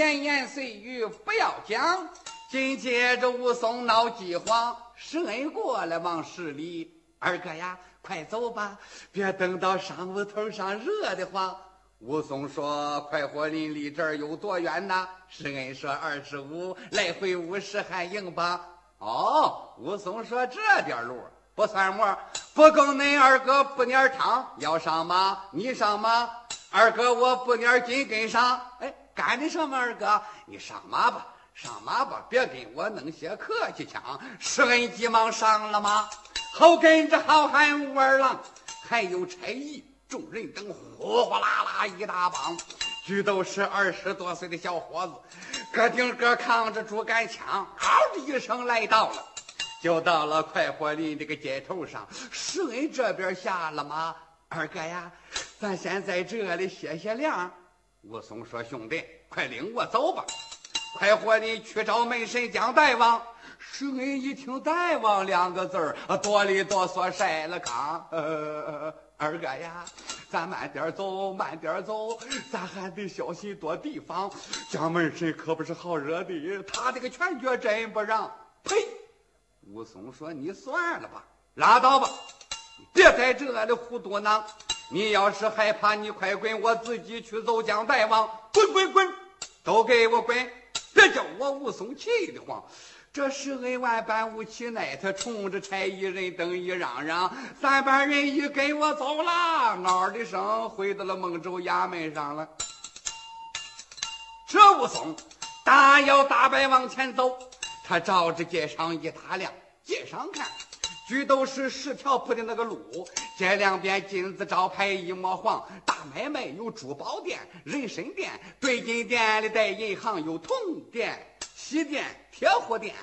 闲言碎语不要讲。紧接着武松闹饥荒，施恩过来往市里。二哥呀，快走吧，别等到晌午头上热的慌。武松说：“快活林离这儿有多远呐？”施恩说：“二十五，来回五十，还硬吧？”哦，武松说：“这点路不算么，不够恁二哥不撵汤，要上马你上马，二哥我不撵金跟上。哎，赶得上吗？二哥，你上马吧，上马吧，别跟我弄些客气腔。施恩急忙上了马，后跟着好汉武二郎，还有差役。众人等呼呼啦啦一大帮，俱都是二十多岁的小伙子，个顶个扛着竹竿枪，嗷的一声来到了，就到了快活林这个街头上。施恩这边下了马，二哥呀，咱先在这里歇歇凉。武松说：“兄弟，快领我走吧，快活林去找门神将大王。”施恩一听“大王”两个字儿，哆里哆嗦晒了炕。呃二哥呀，咱慢点走，慢点走，咱还得小心躲地方。蒋门神可不是好惹的，他这个拳脚真不让。呸！武松说：“你算了吧，拉倒吧，别在这里胡嘟囔。你要是害怕，你快滚，我自己去走江大王。滚滚滚，都给我滚！别叫我武松气得慌。”这施恩万般无其奈，他冲着差役人等一嚷嚷，三班人一跟我走了，嗷的声回到了孟州衙门上了。这武松大摇大摆往前走，他照着街上一打量，街上看，俱都是十条铺的那个路，这两边金字招牌一抹黄，大买卖有珠宝店、人参店、对金店里带银行有铜店。西店、铁货店，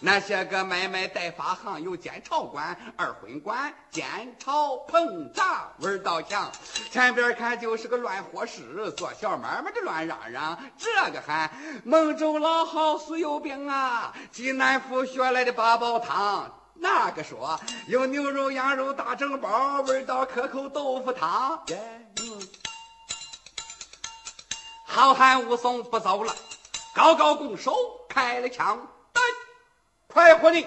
那些个买卖代发行有煎炒馆、二荤馆、煎炒烹炸味道强。前边看就是个乱货市，做小买卖的乱嚷嚷。这个喊孟州老好素有病啊，济南府学来的八宝汤。那个说有牛肉、羊肉大蒸包，味道可口豆腐汤。好汉武松不走了，高高拱手。开了枪，带快活的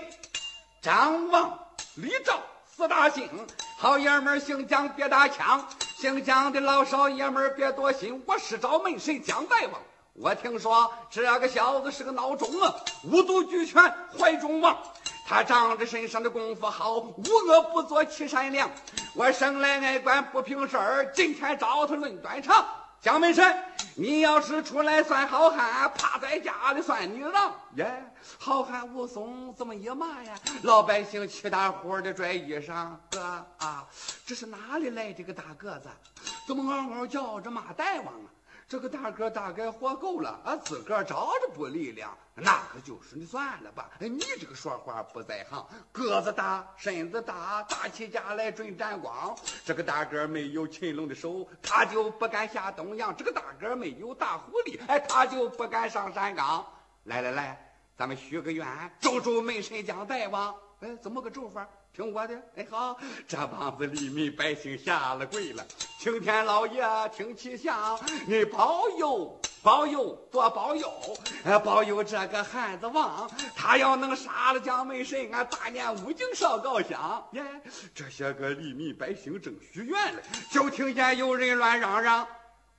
张王李赵四大姓，好爷们姓蒋别打枪，姓蒋的老少爷们别多心。我是找门神蒋大王，我听说这个小子是个孬种啊，五毒俱全怀中王。他仗着身上的功夫好，无恶不作欺善良。我生来爱管不平事儿，今天找他论端场。蒋门神，你要是出来算好汉，趴在家里算女郎耶！好汉武松怎么一骂呀？老百姓气大伙的拽衣裳，哥啊，这是哪里来这个大个子？怎么嗷嗷叫着骂大王啊？这个大哥大概活够了，啊，自个儿找着不力量，那可就是你算了吧。你这个说话不在行，个子大，身子大，打起架来准沾光。这个大个没有擒龙的手，他就不敢下东洋；这个大个没有大狐狸，哎，他就不敢上山岗。来来来，咱们许个愿，咒咒门神将大王。哎，怎么个咒法？听我的，哎好，这帮子黎民百姓下了跪了，青天老爷听其响，你保佑保佑多保佑，哎保佑这个汉子王，他要能杀了蒋门神，俺大年五更烧高香。耶，这些个黎民百姓正许愿呢，就听见有人乱嚷嚷：“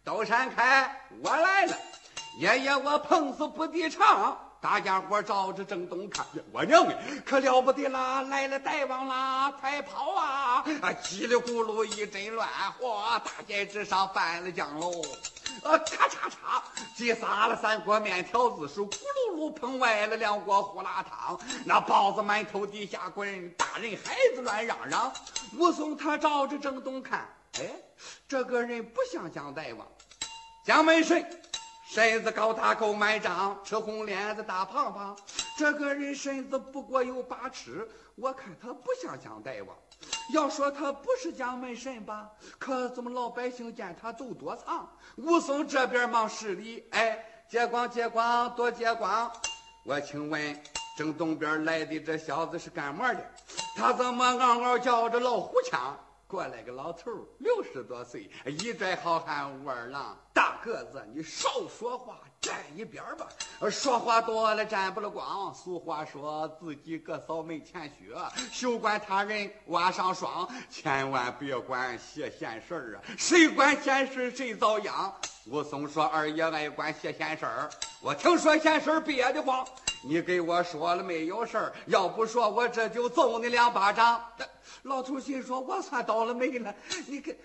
都闪开，我来了，爷爷我碰死不抵偿。”大家伙照着正东看，我娘哎，可了不得啦！来了大王啦，快跑啊！啊，叽里咕噜一阵乱，嚯，大街之上翻了江喽！啊，咔嚓嚓，击洒了三锅面条子，是咕噜噜碰歪了两锅胡辣汤，那包子馒头地下滚，大人孩子乱嚷嚷。武松他照着正东看，哎，这个人不像江大王，蒋门神。身子高大够满张，吃红脸子大胖胖。这个人身子不过有八尺，我看他不像蒋大王。要说他不是蒋门神吧，可怎么老百姓见他都躲藏？武松这边忙施礼，哎，借光借光多借光。我请问正东边来的这小子是干么的？他怎么嗷嗷叫着老虎腔？过来个老头六十多岁，一拽好汉武二郎，大个子，你少说话，站一边吧。说话多了沾不了光。俗话说，自己个扫门前雪，休管他人瓦上霜。千万别管些闲事儿啊，谁管闲事谁遭殃。武松说：“二爷爱管些闲事儿，我听说闲事儿憋得慌。你给我说了没有事儿？要不说，我这就揍你两巴掌。”老头心说：“我算倒了霉了，你给。”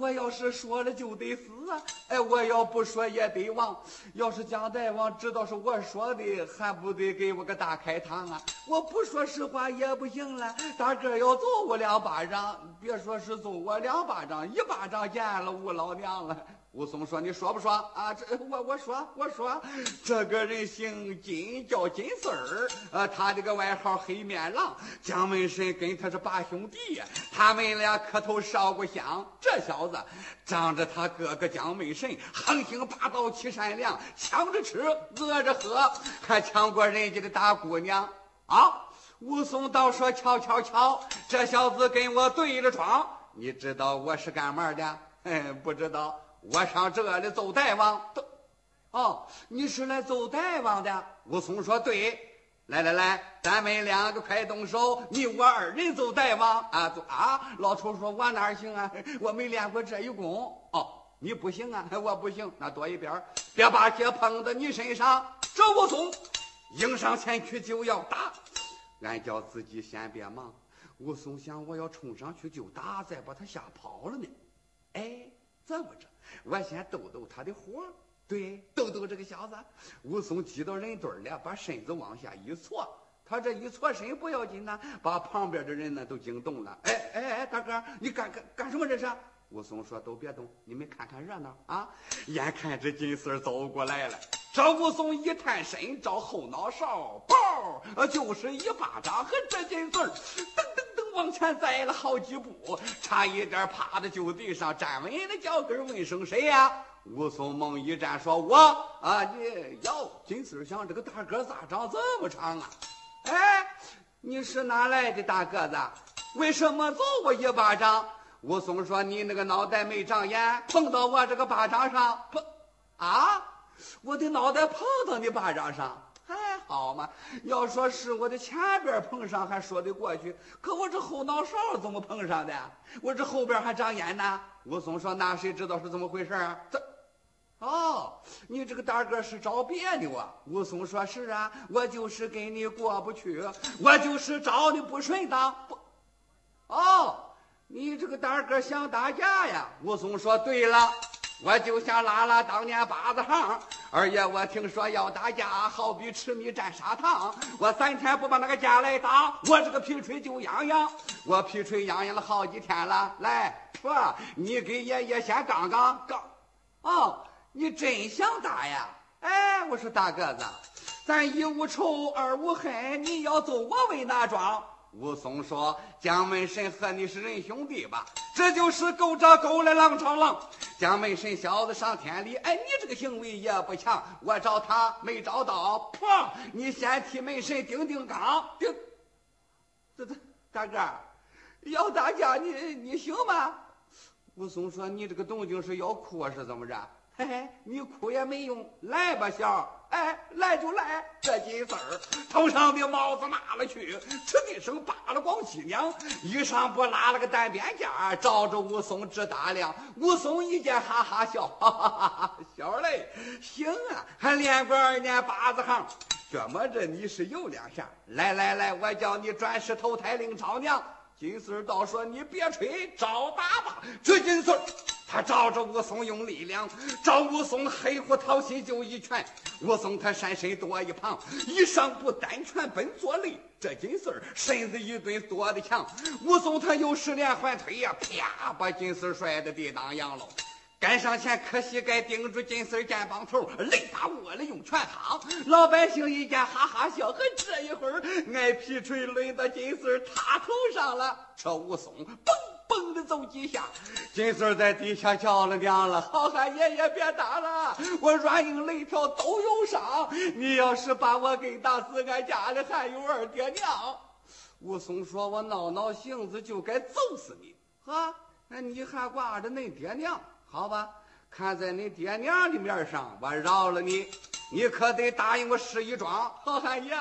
我要是说了就得死啊！哎，我要不说也得亡。要是蒋大王知道是我说的，还不得给我个大开膛啊！我不说实话也不行了。大个要揍我两巴掌，别说是揍我两巴掌，一巴掌见了吴老娘了。武松说：“你说不说啊？这我我说我说，这个人姓金，叫金丝儿，呃，他这个外号黑面狼。蒋门神跟他是八兄弟，他们俩磕头烧过香。这小子仗着他哥哥蒋门神横行霸道，欺善良，抢着吃，饿着喝，还抢过人家的大姑娘啊！”武松倒说：“瞧瞧瞧，这小子跟我对着床，你知道我是干嘛的？嗯，不知道。”我上这里揍大王，哦，你是来揍大王的？武松说：“对，来来来，咱们两个快动手，你我二人揍大王啊！”啊，老头说：“我哪行啊？我没练过这一功。”哦，你不行啊？我不行，那躲一边，别把血碰到你身上。这武松迎上前去就要打，俺叫自己先别忙。武松想，我要冲上去就打，再把他吓跑了呢。哎，怎么着？我先逗逗他的火，对，逗逗这个小子。武松挤到人堆儿了，把身子往下一错，他这一错身不要紧呐，把旁边的人呢都惊动了。哎哎哎，大哥，你干干干什么这是？武松说：“都别动，你们看看热闹啊！”眼看着金丝走过来了，这武松一探身，照后脑勺，包就是一巴掌，和这金丝。往前栽了好几步，差一点趴在就地上，站稳了脚跟，问声谁呀？武松猛一站，说：“我啊，你哟，金丝想这个大个咋长这么长啊？哎，你是哪来的大个子？为什么揍我一巴掌？”武松说：“你那个脑袋没长眼，碰到我这个巴掌上，碰啊，我的脑袋碰到你巴掌上。”还好嘛，要说是我的前边碰上还说得过去，可我这后脑勺怎么碰上的？我这后边还长眼呢。武松说：“那谁知道是怎么回事啊？”这，哦，你这个大个是找别的啊？武松说：“是啊，我就是跟你过不去，我就是找你不顺当。不，哦，你这个大个想打架呀？”武松说：“对了。”我就想拉拉当年八字行，二爷，我听说要打架，好比吃米蘸砂糖。我三天不把那个架来打，我这个皮锤就痒痒。我皮锤痒痒了好几天了。来，说你给爷爷先杠杠杠。哦，你真想打呀？哎，我说大个子，咱一无仇二无恨，你要揍我为哪桩？武松说：“蒋门神和你是仁兄弟吧？这就是狗找狗来，狼找狼。蒋门神小子上天理，哎，你这个行为也不强。我找他没找到，砰！你先替门神钉钉钢，钉。这这大哥，要打架你你行吗？”武松说：“你这个动静是要哭是怎么着？”嘿嘿，你哭也没用，来吧，小哎，来就来。这金丝儿头上的帽子拿了去，哧一声扒了光脊梁，衣裳不拉了个单边架，照着武松直打量。武松一见，哈哈笑，哈哈哈哈小嘞，行啊，还练过二年八字行，觉么着你是有两下。来来来，我叫你转世投胎领朝娘。金丝儿倒说：“你别吹，照打吧。”这金丝儿。他照着武松用力量，照武松黑虎掏心就一拳。武松他闪身躲一旁，一上步单拳奔左肋。这金丝儿身子一蹲躲的强，武松他又是连环推呀，啪把金丝摔得地当阳喽。赶上前磕膝盖顶住金丝肩膀头，擂打窝了用拳趟。老百姓一见哈哈笑，呵，这一会儿挨皮锤抡到金丝塌头上了。这武松嘣。蹦的走几下，金丝在地下叫了娘了：“好汉爷爷别打了，我软硬肋条都有伤。你要是把我给打死，俺家里还有二爹娘。”武松说：“我闹闹性子就该揍死你，啊！那你还挂着恁爹娘？好吧，看在你爹娘的面上，我饶了你。你可得答应我十一桩，好汉爷，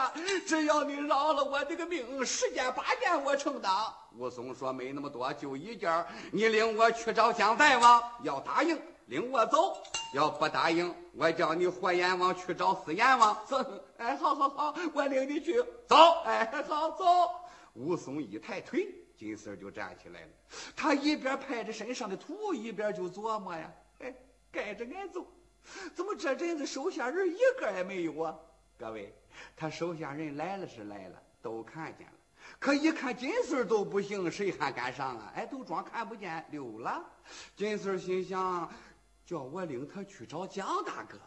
只要你饶了我这个命，十件八件我承担。武松说：“没那么多，就一件。你领我去找姜大王，要答应领我走；要不答应，我叫你活阎王去找死阎王。走，哎，好好好，我领你去。走，哎，好走。武松一抬腿，金丝就站起来了。他一边拍着身上的土，一边就琢磨呀：哎，该着俺走。怎么这阵子手下人一个也没有啊？各位，他手下人来了是来了，都看见了。可一看金丝都不行，谁还敢上啊？哎，都装看不见溜了。金丝心想：叫我领他去找蒋大哥。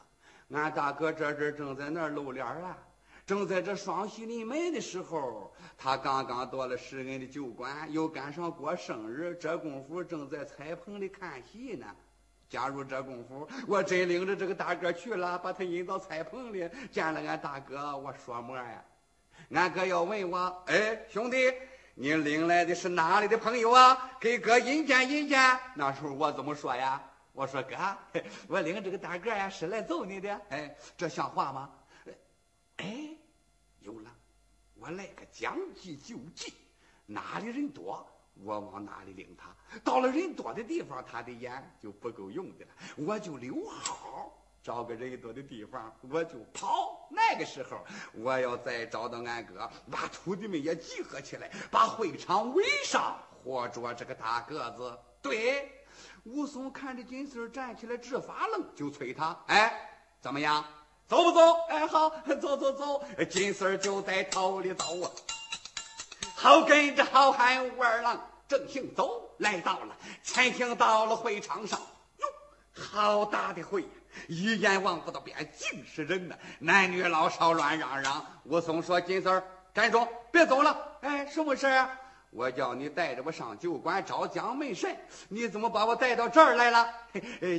俺大哥这阵正在那儿露脸啊，正在这双喜临门的时候，他刚刚到了施恩的酒馆，又赶上过生日，这功夫正在彩棚里看戏呢。假如这功夫，我真领着这个大哥去了，把他引到菜棚里，见了俺大哥，我说么呀？俺哥要问我，哎，兄弟，你领来的是哪里的朋友啊？给哥引荐引荐。那时候我怎么说呀？我说哥，我领这个大个呀，是来揍你的。哎，这像话吗？哎，有了，我来个将计就计，哪里人多？我往哪里领他？到了人多的地方，他的眼就不够用的了。我就溜号，找个人多的地方，我就跑。那个时候，我要再找到俺哥，把徒弟们也集合起来，把会场围上，活捉这个大个子。对，武松看着金丝站起来直发愣，就催他：“哎，怎么样？走不走？哎，好，走走走。”金丝就在头里走啊。好跟着好汉武二郎正行走，来到了前行到了会场上，哟，好大的会！一眼望不到边，尽是人呐，男女老少乱嚷嚷。武松说：“金丝儿，站住，别走了！哎，什么事啊？”我叫你带着我上酒馆找蒋门神，你怎么把我带到这儿来了？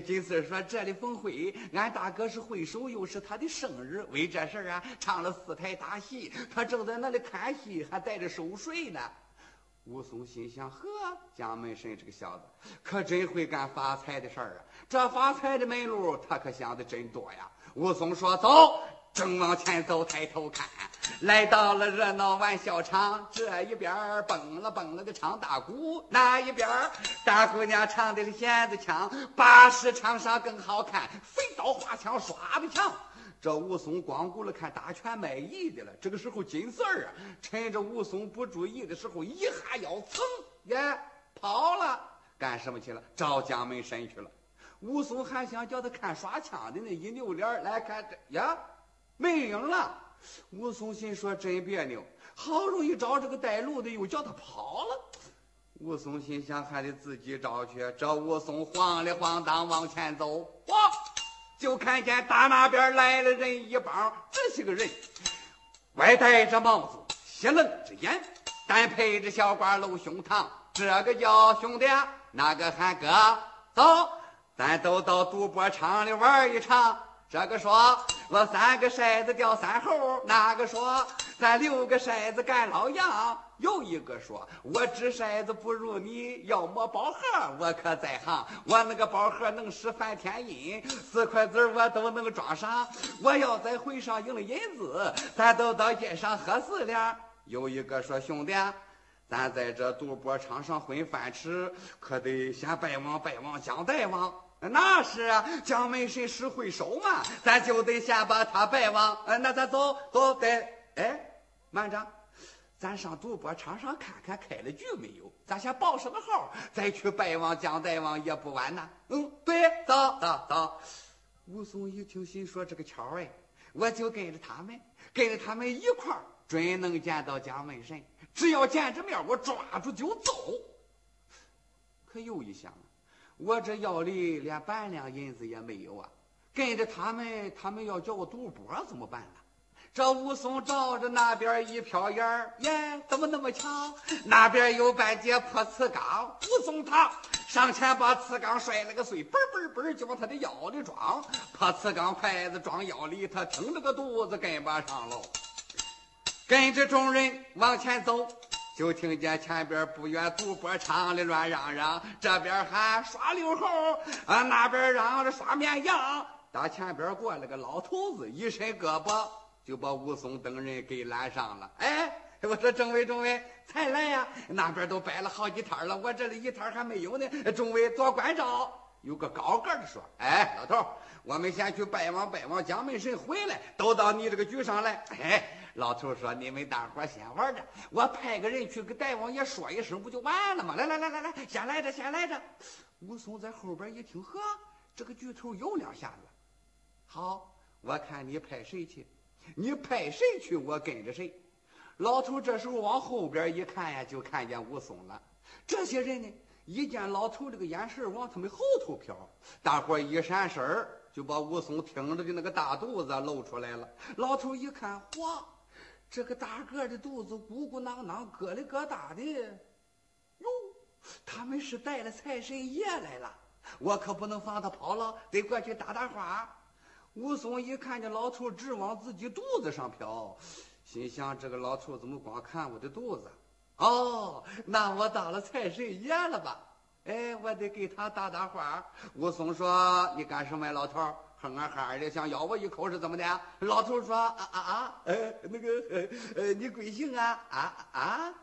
金丝说：“这里逢会，俺大哥是会首，又是他的生日，为这事儿啊，唱了四台大戏，他正在那里看戏，还带着收税呢。”武松心想：“呵，蒋门神这个小子可真会干发财的事儿啊！这发财的门路，他可想的真多呀。”武松说：“走。”正往前走，抬头看，来到了热闹玩笑场。这一边蹦了蹦了个唱大鼓，那一边大姑娘唱的是弦子腔，把式唱上更好看，飞刀花枪耍的强。这武松光顾了看大拳卖艺的了。这个时候，金四儿啊，趁着武松不注意的时候，一下腰噌耶跑了，干什么去了？找蒋门神去了。武松还想叫他看耍枪的那一扭脸来看呀。没影了，武松心说真别扭，好容易找这个带路的，又叫他跑了。武松心想还得自己找去。这武松晃里晃荡往前走，哇，就看见大那边来了人一帮，这些个人，外戴着帽子，斜楞着眼，单配着小褂露胸膛。这个叫兄弟，那个喊哥，走，咱都到赌博场里玩一场。这个说我三个骰子掉三猴，那个说咱六个骰子干老杨，有一个说我掷骰子不如你，要摸宝盒我可在行，我那个宝盒能使翻天印，四块子我都能装上。我要在会上赢了银子，咱都到街上喝四两。有一个说兄弟，咱在这赌博场上混饭吃，可得先拜望拜望蒋大王。那是啊，蒋门神是会手嘛，咱就得先把他拜望。那咱走走得。哎，慢着，咱上赌博场上看看开了局没有？咱先报上个号，再去拜望蒋大王也不晚呐。嗯，对，走走走。武松一听，心说这个巧哎，我就跟着他们，跟着他们一块儿，准能见到蒋门神。只要见着面，我抓住就走。可又一想。我这腰里连半两银子也没有啊！跟着他们，他们要叫我赌博怎么办呢？这武松照着那边一瞟眼，耶，怎么那么巧？那边有半截破瓷缸，武松他上前把瓷缸摔了个碎，嘣嘣嘣就往他的腰里装。破瓷缸筷子装腰里，他挺着个肚子跟不上喽。跟着众人往前走。就听见前边不远赌博场里乱嚷嚷，这边喊耍溜猴，啊那边嚷着耍绵羊。打前边过来个老头子，一伸胳膊就把武松等人给拦上了。哎，我说政委，政委才来呀？那边都摆了好几摊了，我这里一摊还没有呢。众位多关照。有个高个的说：“哎，老头，我们先去拜望拜望蒋门神，回来都到你这个局上来。”哎，老头说：“你们大伙先玩着，我派个人去跟大王爷说一声，不就完了吗？来来来来来，先来着，先来着。”武松在后边一听，呵，这个巨头有两下子。好，我看你派谁去？你派谁去，我跟着谁。老头这时候往后边一看呀，就看见武松了。这些人呢？一见老头这个眼神往他们后头飘，大伙一闪身儿就把武松挺着的那个大肚子露出来了。老头一看，哇，这个大个的肚子鼓鼓囊囊、疙里疙瘩的，哟，他们是带了财神爷来了。我可不能放他跑了，得过去打打话。武松一看见老头直往自己肚子上飘，心想：这个老头怎么光看我的肚子？哦，那我当了财神爷了吧？哎，我得给他打打话。武松说：“你干什么呀，老头？哼啊哈的，想咬我一口是怎么的？”老头说：“啊啊啊！呃，那个，呃，你贵姓啊？啊啊！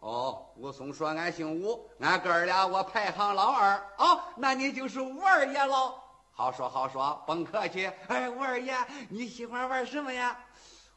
哦，武松说：“俺姓武，俺哥俩我排行老二。哦，那你就是武二爷喽。好说好说，甭客气。哎，吴二爷，你喜欢玩什么呀？”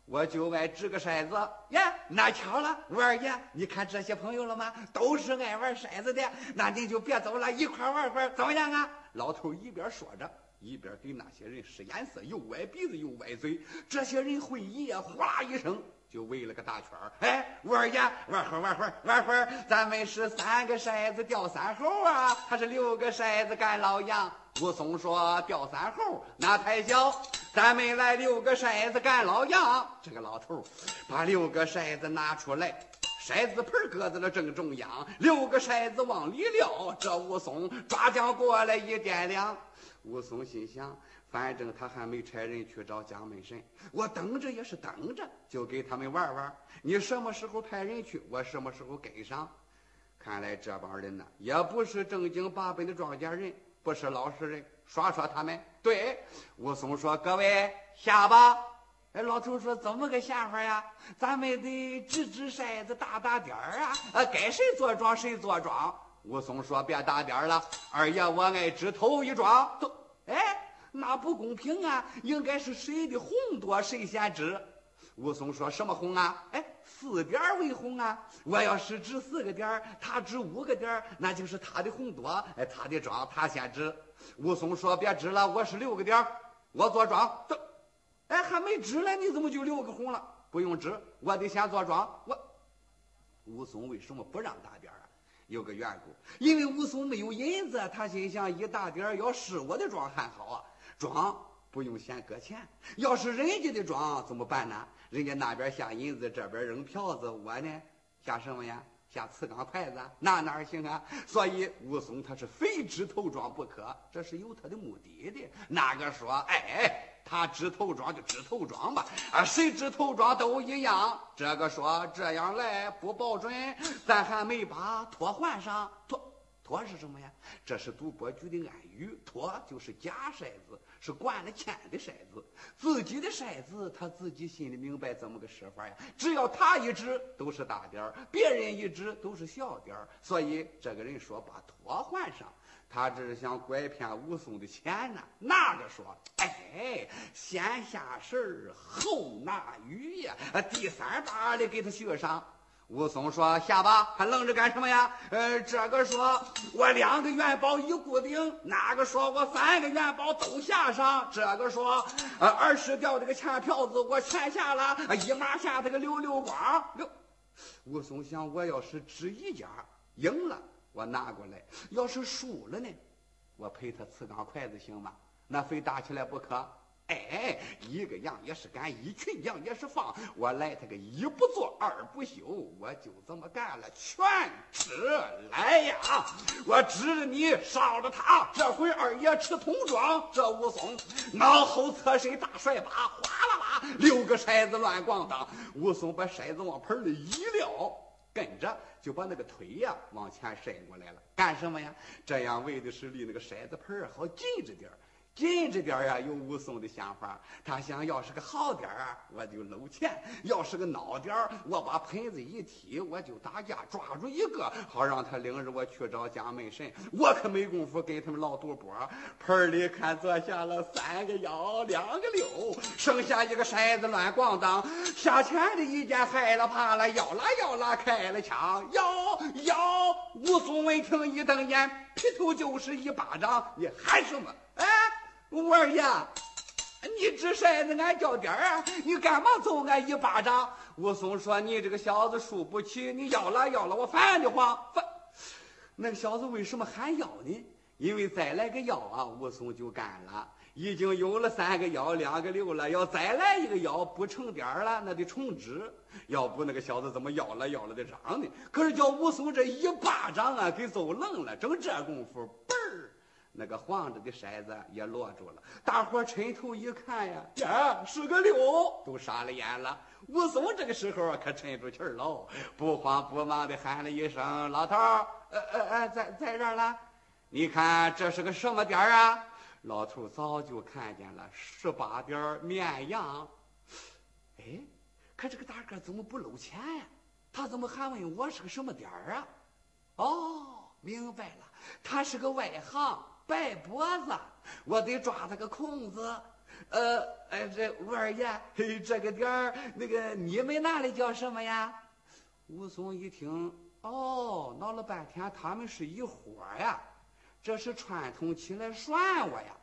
我就爱掷个骰子呀，那巧了，吴二爷，你看这些朋友了吗？都是爱玩骰子的，那你就别走了，一块玩会，怎么样啊？老头一边说着，一边给那些人使眼色，又歪鼻子又歪嘴。这些人会意啊，哗啦一声就围了个大圈。哎，吴二爷，玩会儿，玩会儿，玩会儿，咱们是三个骰子掉三猴啊，还是六个骰子干老杨？武松说：“吊三猴那太小，咱们来六个骰子干老杨。”这个老头把六个骰子拿出来，骰子盆搁在了正中央，六个骰子往里撂。这武松抓将过来一掂量，武松心想：反正他还没差人去找蒋门神，我等着也是等着，就给他们玩玩。你什么时候派人去，我什么时候跟上。看来这帮人呢，也不是正经八百的庄稼人。不是老实人，耍耍他们。对，武松说：“各位下吧。”哎，老头说：“怎么个下法呀？咱们得掷掷筛子，打打点儿啊！啊，该谁做庄谁做庄。”武松说：“别打点儿了，二爷我爱掷头一庄。”都，哎，那不公平啊！应该是谁的红多，谁先掷。武松说什么红啊？哎。四点为红啊！我要是掷四个点他掷五个点那就是他的红多，哎，他的庄他先掷。武松说：“别掷了，我是六个点我坐庄。”都，哎，还没掷呢，你怎么就六个红了？不用掷，我得先坐庄。我，武松为什么不让打点啊？有个缘故，因为武松没有银子，他心想一打点要是我的庄还好啊，庄不用先搁钱，要是人家的庄怎么办呢？人家那边下银子，这边扔票子，我呢下什么呀？下瓷缸筷子，那哪行啊？所以武松他是非掷头庄不可，这是有他的目的的。那个说，哎，他掷头庄就掷头庄吧，啊，谁掷头庄都一样。这个说这样来不保准，咱还没把托换上托。托是什么呀？这是赌博局的暗语。托就是假骰子，是灌了铅的骰子。自己的骰子，他自己心里明白怎么个使法呀？只要他一掷都是大点儿，别人一掷都是小点儿。所以这个人说把托换上，他这是想拐骗武松的钱呢。那个说，哎，先下手后拿鱼呀，第三把的给他学上。武松说：“下吧，还愣着干什么呀？呃，这个说我两个元宝一固定，那个说我三个元宝都下上，这个说呃二十吊这个钱票子我全下了，一马下这个溜溜光。溜。武松想，我要是掷一家赢了，我拿过来；要是输了呢，我赔他瓷缸筷子行吗？那非打起来不可。”哎，一个羊也是赶，一群羊也是放。我来他个一不做二不休，我就这么干了，全吃来呀！我指着你烧了他，这回二爷吃铜庄。这武松脑后侧身大甩把，哗啦啦，六个筛子乱咣当。武松把筛子往盆里一撂，跟着就把那个腿呀往前伸过来了，干什么呀？这样为的是离那个筛子盆好近着点儿。近着点儿呀，有武松的想法。他想要是个好点儿，我就搂钱；要是个孬点儿，我把盆子一踢，我就打架，抓住一个，好让他领着我去找蒋门神。我可没工夫跟他们老赌博。盆里看坐下了三个幺，两个六，剩下一个骰子乱咣当。下钱的一见害了怕了，要啦要啦，开了枪，要要。武松闻听一瞪眼，劈头就是一巴掌。你喊什么？哎！五二爷，你掷骰子，俺叫点儿啊！你干嘛揍俺一巴掌？武松说：“你这个小子输不起，你要了要了，我烦得慌。”烦。那个小子为什么喊要呢？因为再来个要啊，武松就干了。已经有了三个幺，两个六了，要再来一个幺，不成点儿了，那得重置。要不那个小子怎么要了要了的嚷呢？可是叫武松这一巴掌啊，给揍愣了。正这功夫，嘣儿。那个晃着的骰子也落住了，大伙抻头一看呀，呀，是个六，都傻了眼了。武松这个时候可沉住气喽，不慌不忙的喊了一声：“老头儿，呃呃呃，在在这儿了。你看这是个什么点儿啊？”老头早就看见了，十八点绵羊。哎，可这个大个怎么不露钱呀？他怎么还问我是个什么点儿啊？哦，明白了，他是个外行。白脖子，我得抓他个空子。呃，哎，这吴二爷，这个点儿，那个你们那里叫什么呀？武松一听，哦，闹了半天，他们是一伙呀，这是串通起来涮我呀。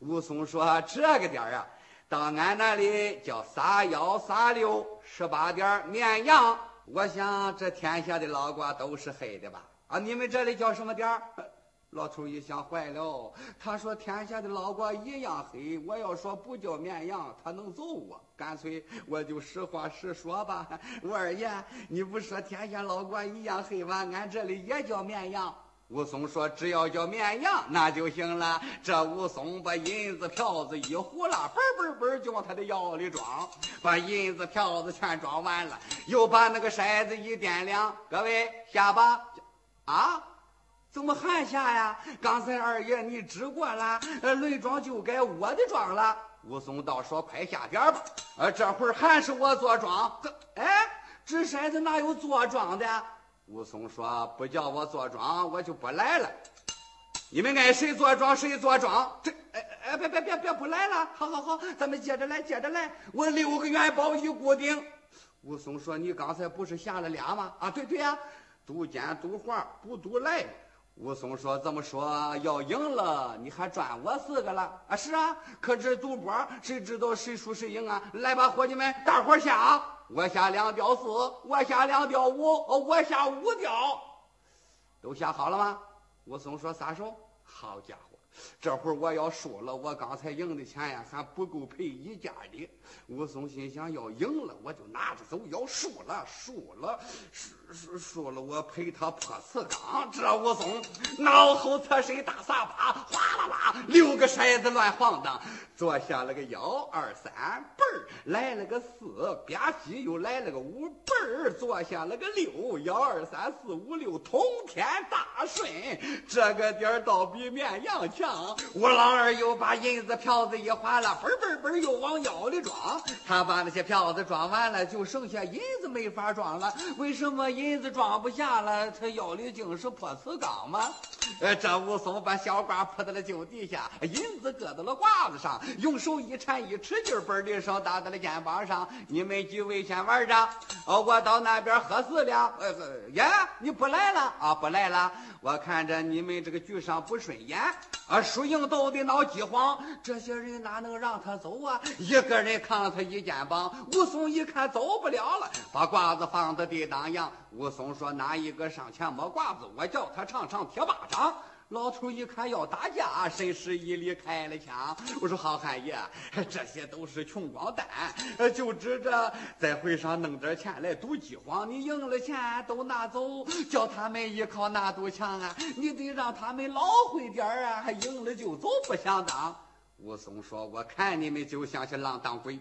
武松说：“这个点儿啊，到俺那里叫撒幺撒六十八点绵羊。我想这天下的老瓜都是黑的吧？啊，你们这里叫什么点儿？”老头一想，坏了。他说：“天下的老瓜一样黑。我要说不叫绵羊，他能揍我。干脆我就实话实说吧。我二爷，你不说天下老瓜一样黑吗？俺这里也叫绵羊。”武松说：“只要叫绵羊，那就行了。”这武松把银子票子一呼啦，嘣嘣嘣就往他的腰里装，把银子票子全装完了，又把那个筛子一掂量，各位下吧，啊。怎么还下呀？刚才二爷你指过了，呃，轮庄就该我的庄了。武松道说：“快下点吧，呃，这会儿还是我坐庄。”哎，掷骰子哪有坐庄的？武松说：“不叫我坐庄，我就不来了。你们爱谁坐庄谁坐庄。这，哎哎，别别别别不来了！好好好，咱们接着来，接着来。我六个元宝一固定。”武松说：“你刚才不是下了俩吗？啊，对对呀，赌奸赌滑不赌来。”武松说：“这么说，要赢了，你还赚我四个了啊？是啊，可这赌博，谁知道谁输谁赢啊？来吧，伙计们，大伙下，我下两吊四，我下两吊五，我下五吊，都下好了吗？”武松说：“撒手。”好家伙！这会儿我要输了，我刚才赢的钱呀还不够赔一家的。武松心想：要赢了我就拿着走，要输了输了输输输了我赔他破瓷缸。这武松脑后侧身大撒把，哗啦啦六个骰子乱晃荡，坐下了个幺二三嘣儿，来了个四吧唧又来了个五嘣儿，坐下了个六幺二三四五六通天大顺，这个点儿倒比绵羊强。我老二又把银子票子一划了，嘣嘣嘣又往腰里装。他把那些票子装完了，就剩下银子没法装了。为什么银子装不下了？他腰里竟是破瓷缸吗？呃，这武松把小褂铺在了井底下，银子搁到了褂子上，用手一缠一吃劲，嘣的一声打在了肩膀上。你们几位先玩着，哦，我到那边喝死了。呃，呀，你不来了啊？不来了。我看着你们这个局上不顺眼，输赢都得闹饥荒。这些人哪能让他走啊？一个人扛了他一肩膀。武松一看走不了了，把褂子放在地当阳。武松说：“哪一个上前摸褂子，我叫他尝尝铁巴掌。”老头一看要打架，深施一礼，开了枪。我说：“好汉爷，这些都是穷光蛋，就指着在会上弄点钱来赌饥荒。你赢了钱都拿走，叫他们依靠那堵墙啊！你得让他们老会点啊！还赢了就走，不想当。”武松说：“我看你们就像是浪荡鬼，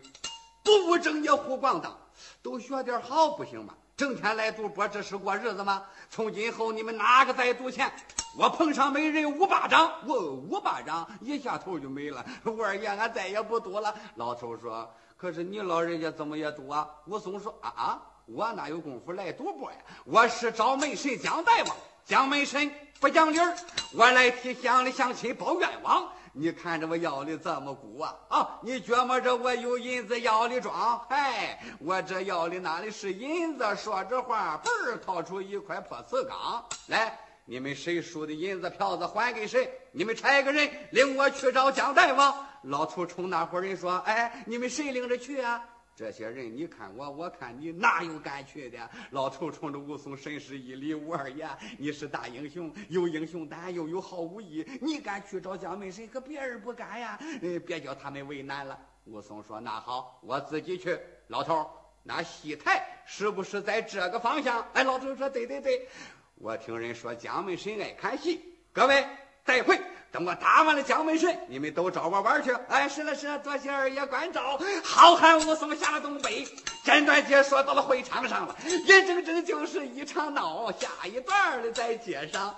不务正业，胡咣当，都学点好不行吗？”整天来赌博，这是过日子吗？从今后你们哪个再赌钱，我碰上每人五巴掌，我五巴掌一下头就没了。我二爷，俺再也不赌了。老头说：“可是你老人家怎么也赌啊？”武松说：“啊啊，我哪有功夫来赌博呀？我是找门神蒋大王，蒋门神不讲理儿，我来替乡里乡亲报冤枉。”你看着我腰里这么鼓啊啊！你觉摸着我有银子腰里装？嗨，我这腰里哪里是银子？说着话，嘣儿掏出一块破瓷缸来，你们谁输的银子票子还给谁？你们差一个人领我去找蒋大夫。老头冲那伙人说：“哎，你们谁领着去啊？”这些人，你看我，我看你，哪有敢去的？老头冲着武松深施一礼：“吴二爷，你是大英雄，有英雄胆，又有好武艺，你敢去找蒋门神？可别人不敢呀！别叫他们为难了。”武松说：“那好，我自己去。”老头，那戏台是不是在这个方向？哎，老头说：“对对对，我听人说蒋门神爱看戏，各位再会。”等我打完了蒋门神，你们都找我玩去。哎，是了是了，多谢二爷关照。好汉武松下了东北，这段解说到了会场上了，眼睁睁就是一场闹。下一半的在街上。